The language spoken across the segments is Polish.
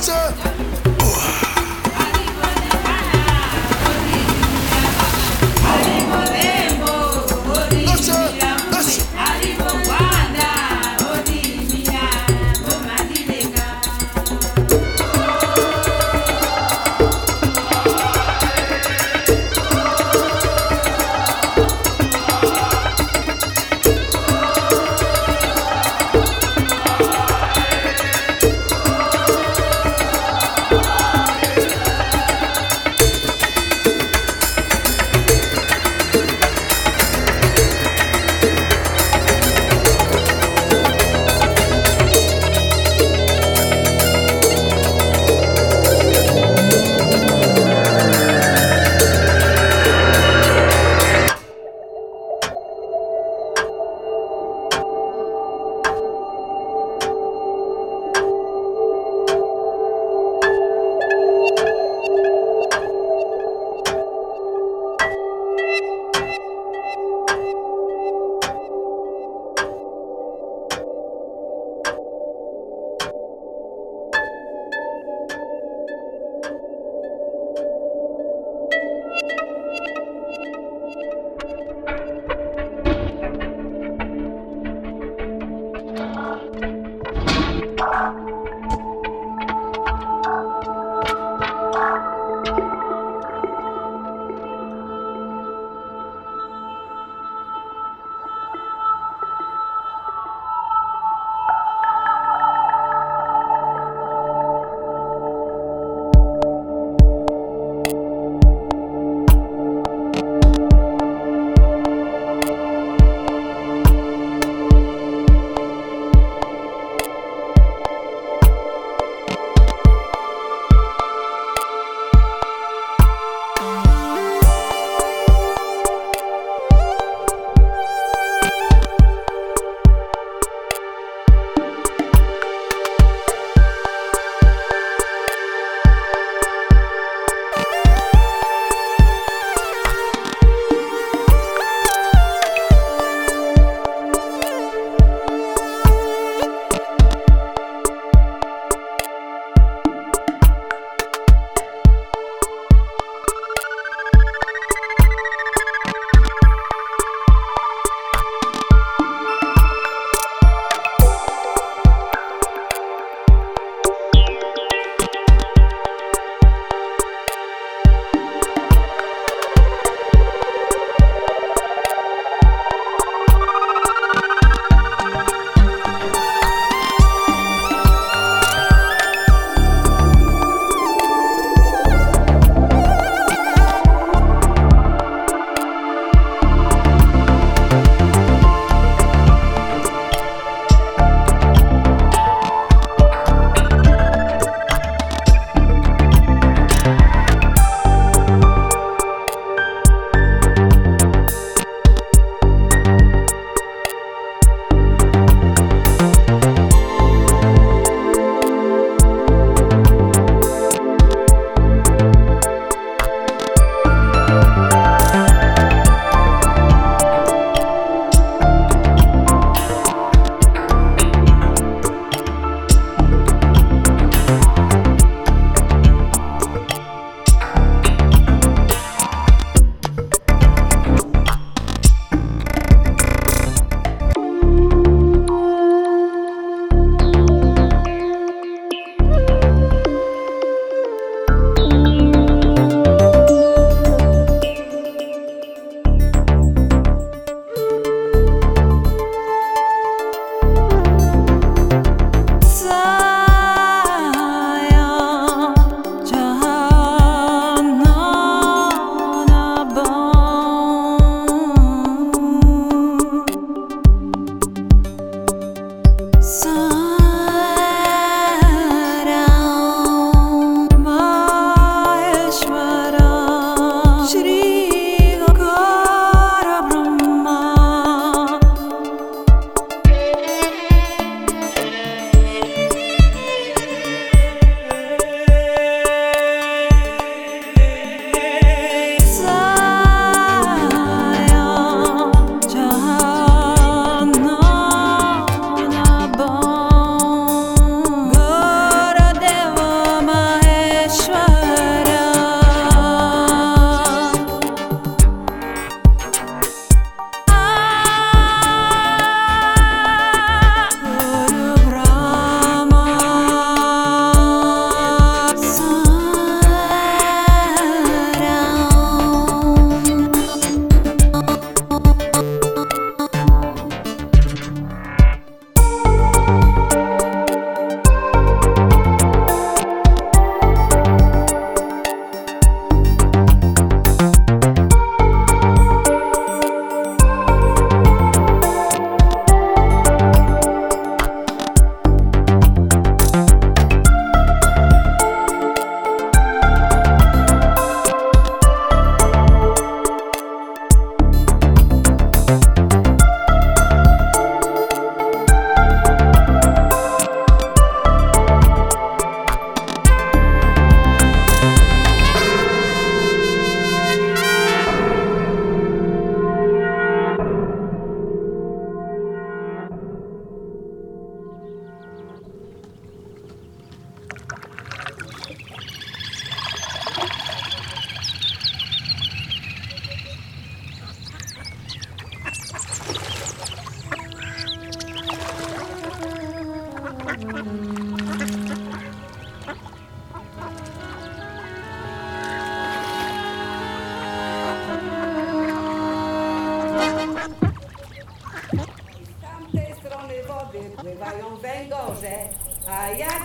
culture.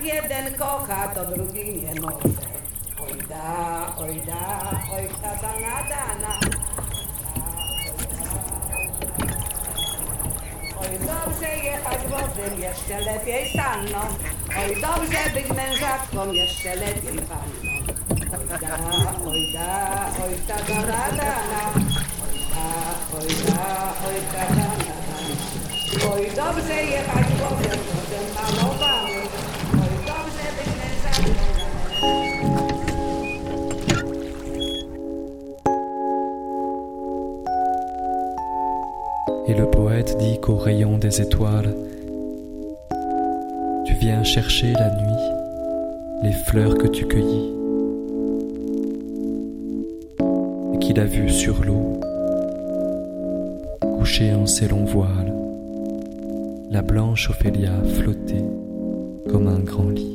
jeden kocha, to drugi nie może. Oj da, oj da, oj ta dana, dana. Oj dobrze jechać wozem, jeszcze lepiej sanną. Oj dobrze być mężatką, jeszcze lepiej panną. Oj da, oj da, oj ta dana, dana. Oj da, oj da, oj ta dana, dana. Oj dobrze jechać wozem, wozem malowany. Et le poète dit qu'au rayon des étoiles, tu viens chercher la nuit les fleurs que tu cueillis, et qu'il a vu sur l'eau, couchée en ses longs voiles, la blanche Ophélia flotter comme un grand lit.